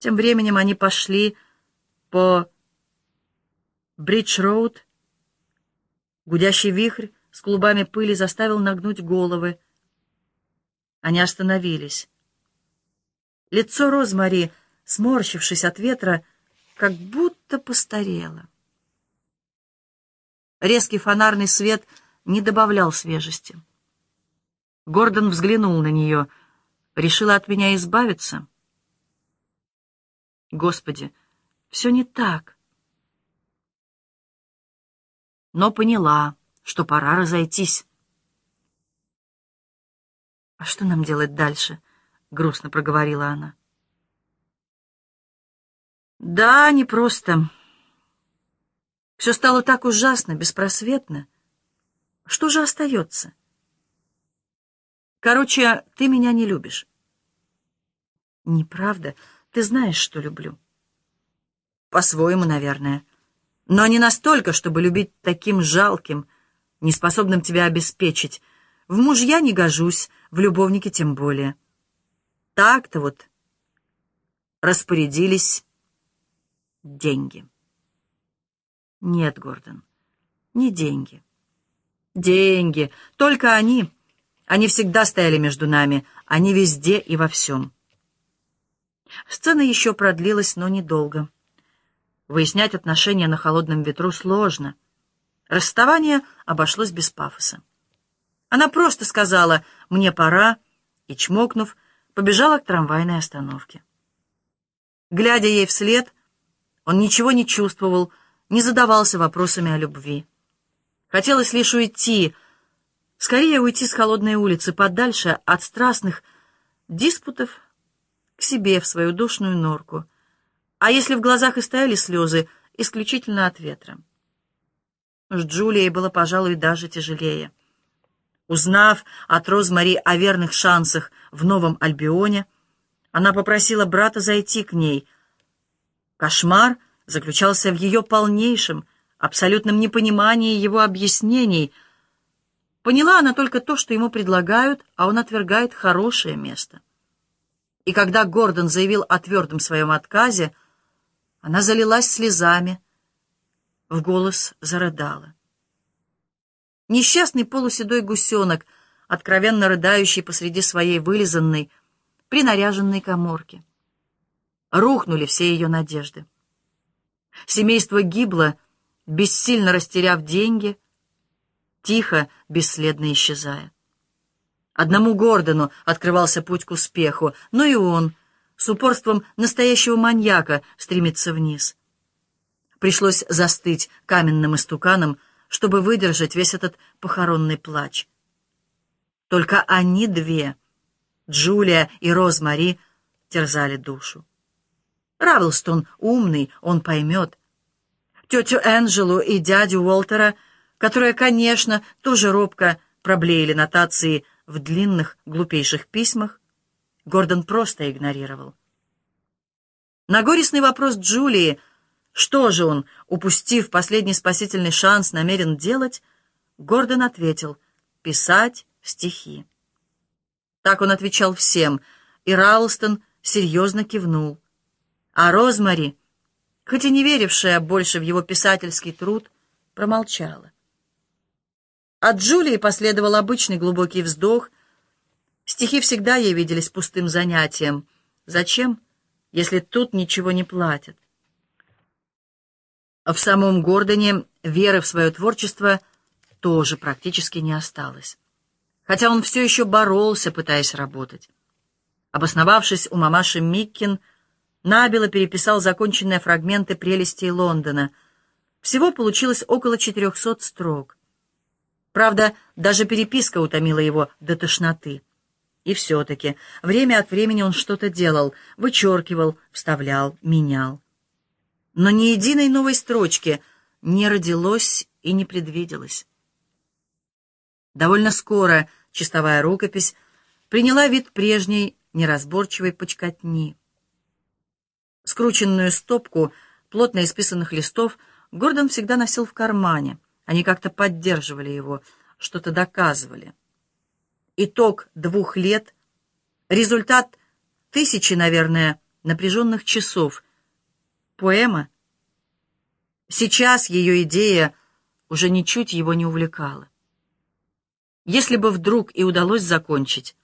Тем временем они пошли по Бридж-роуд. Гудящий вихрь с клубами пыли заставил нагнуть головы. Они остановились. Лицо Розмари, сморщившись от ветра, как будто постарело. Резкий фонарный свет не добавлял свежести. Гордон взглянул на нее. Решила от меня избавиться? Господи, все не так. Но поняла, что пора разойтись. «А что нам делать дальше?» — грустно проговорила она. «Да, непросто. Все стало так ужасно, беспросветно. Что же остается? Короче, ты меня не любишь». «Неправда. Ты знаешь, что люблю». По-своему, наверное. Но не настолько, чтобы любить таким жалким, неспособным тебя обеспечить. В мужья не гожусь, в любовнике тем более. Так-то вот распорядились деньги. Нет, Гордон, не деньги. Деньги, только они. Они всегда стояли между нами, они везде и во всем. Сцена еще продлилась, но недолго. Выяснять отношения на холодном ветру сложно. Расставание обошлось без пафоса. Она просто сказала «мне пора» и, чмокнув, побежала к трамвайной остановке. Глядя ей вслед, он ничего не чувствовал, не задавался вопросами о любви. Хотелось лишь уйти, скорее уйти с холодной улицы, подальше от страстных диспутов к себе в свою душную норку — а если в глазах и стояли слезы, исключительно от ветра. С Джулией было, пожалуй, даже тяжелее. Узнав от Розмари о верных шансах в Новом Альбионе, она попросила брата зайти к ней. Кошмар заключался в ее полнейшем, абсолютном непонимании его объяснений. Поняла она только то, что ему предлагают, а он отвергает хорошее место. И когда Гордон заявил о твердом своем отказе, она залилась слезами, в голос зарыдала. Несчастный полуседой гусенок, откровенно рыдающий посреди своей вылизанной, принаряженной коморки. Рухнули все ее надежды. Семейство гибло, бессильно растеряв деньги, тихо, бесследно исчезая. Одному Гордону открывался путь к успеху, но и он — с упорством настоящего маньяка стремится вниз. Пришлось застыть каменным истуканом, чтобы выдержать весь этот похоронный плач. Только они две, Джулия и Розмари, терзали душу. Равелстон умный, он поймет. Тетю Энджелу и дядю Уолтера, которые, конечно, тоже робко проблеяли нотации в длинных, глупейших письмах, Гордон просто игнорировал. На горестный вопрос Джулии, что же он, упустив последний спасительный шанс, намерен делать, Гордон ответил — писать стихи. Так он отвечал всем, и Ралстон серьезно кивнул. А Розмари, хоть и не верившая больше в его писательский труд, промолчала. От Джулии последовал обычный глубокий вздох — Стихи всегда ей виделись пустым занятием. Зачем, если тут ничего не платят? В самом Гордоне веры в свое творчество тоже практически не осталось. Хотя он все еще боролся, пытаясь работать. Обосновавшись у мамаши Миккин, набело переписал законченные фрагменты прелестей Лондона. Всего получилось около 400 строк. Правда, даже переписка утомила его до тошноты. И все-таки время от времени он что-то делал, вычеркивал, вставлял, менял. Но ни единой новой строчки не родилось и не предвиделось. Довольно скоро чистовая рукопись приняла вид прежней неразборчивой почкотни. Скрученную стопку плотно исписанных листов Гордон всегда носил в кармане. Они как-то поддерживали его, что-то доказывали итог двух лет, результат тысячи, наверное, напряженных часов. Поэма? Сейчас ее идея уже ничуть его не увлекала. Если бы вдруг и удалось закончить,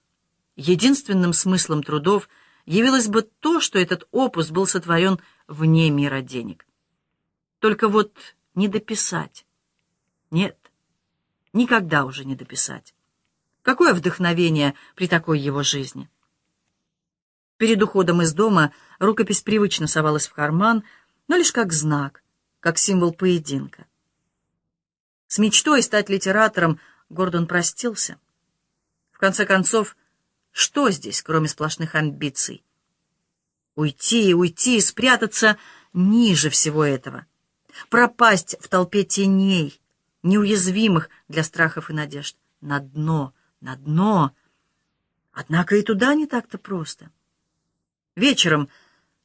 единственным смыслом трудов явилось бы то, что этот опус был сотворен вне мира денег. Только вот не дописать. Нет, никогда уже не дописать. Какое вдохновение при такой его жизни! Перед уходом из дома рукопись привычно совалась в карман, но лишь как знак, как символ поединка. С мечтой стать литератором Гордон простился. В конце концов, что здесь, кроме сплошных амбиций? Уйти, уйти, спрятаться ниже всего этого. Пропасть в толпе теней, неуязвимых для страхов и надежд. На дно, на дно. Однако и туда не так-то просто. Вечером,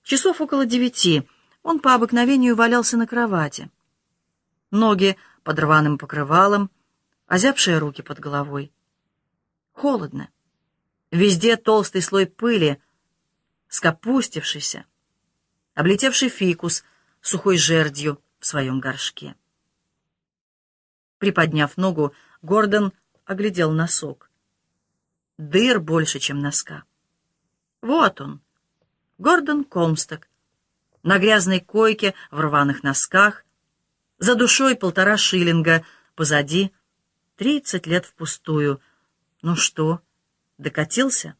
часов около девяти, он по обыкновению валялся на кровати. Ноги под рваным покрывалом, озябшие руки под головой. Холодно. Везде толстый слой пыли, скопустившийся, облетевший фикус сухой жердью в своем горшке. Приподняв ногу, Гордон оглядел носок. Дыр больше, чем носка. Вот он, Гордон Комсток, на грязной койке в рваных носках, за душой полтора шиллинга, позади тридцать лет впустую. Ну что, докатился?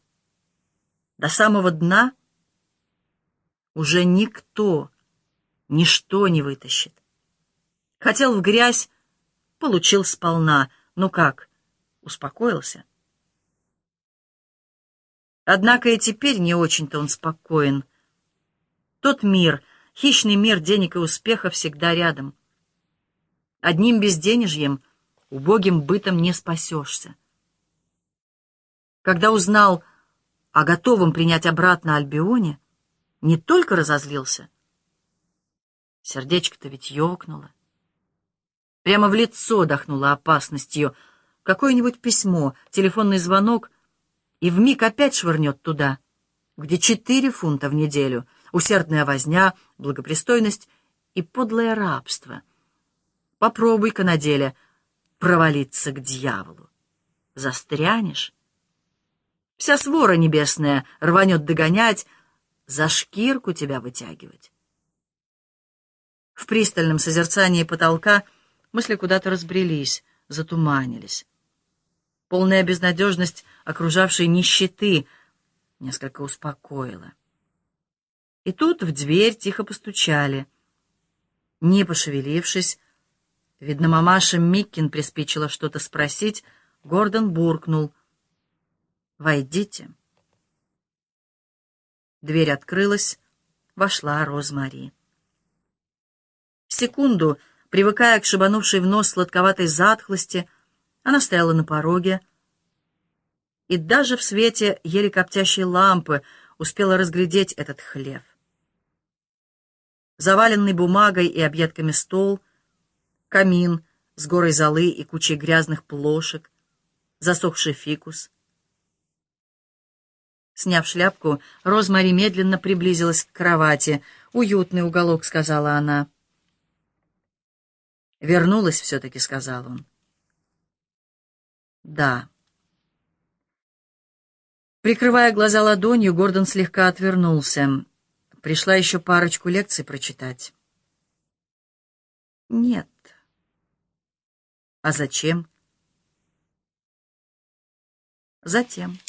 До самого дна? Уже никто, ничто не вытащит. Хотел в грязь, получил сполна. Ну как, успокоился? Однако и теперь не очень-то он спокоен. Тот мир, хищный мир денег и успеха всегда рядом. Одним безденежьем, убогим бытом не спасешься. Когда узнал о готовом принять обратно Альбионе, не только разозлился, сердечко-то ведь ёкнуло. Прямо в лицо дохнуло опасностью. Какое-нибудь письмо, телефонный звонок — и вмиг опять швырнет туда, где четыре фунта в неделю, усердная возня, благопристойность и подлое рабство. Попробуй-ка на деле провалиться к дьяволу. Застрянешь. Вся свора небесная рванет догонять, за шкирку тебя вытягивать. В пристальном созерцании потолка мысли куда-то разбрелись, затуманились. Полная безнадежность окружавшей нищеты несколько успокоила. И тут в дверь тихо постучали. Не пошевелившись, видно, мамаша Миккин приспичила что-то спросить, Гордон буркнул. «Войдите». Дверь открылась, вошла Розмари. Секунду, привыкая к шибанувшей в нос сладковатой затхлости, она стояла на пороге, и даже в свете еле коптящей лампы успела разглядеть этот хлев. Заваленный бумагой и объедками стол, камин с горой золы и кучей грязных плошек, засохший фикус. Сняв шляпку, Розмари медленно приблизилась к кровати. «Уютный уголок», — сказала она. «Вернулась все-таки», — сказал он. Да. Прикрывая глаза ладонью, Гордон слегка отвернулся. Пришла еще парочку лекций прочитать. Нет. А зачем? Затем.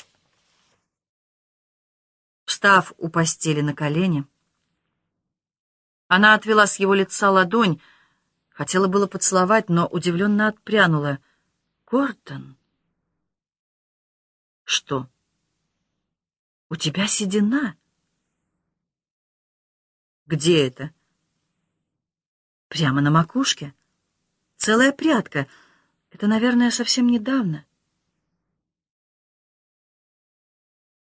Встав у постели на колени, она отвела с его лица ладонь, хотела было поцеловать, но удивленно отпрянула. «Гордон!» Что? У тебя седина? Где это? Прямо на макушке. Целая прядка. Это, наверное, совсем недавно.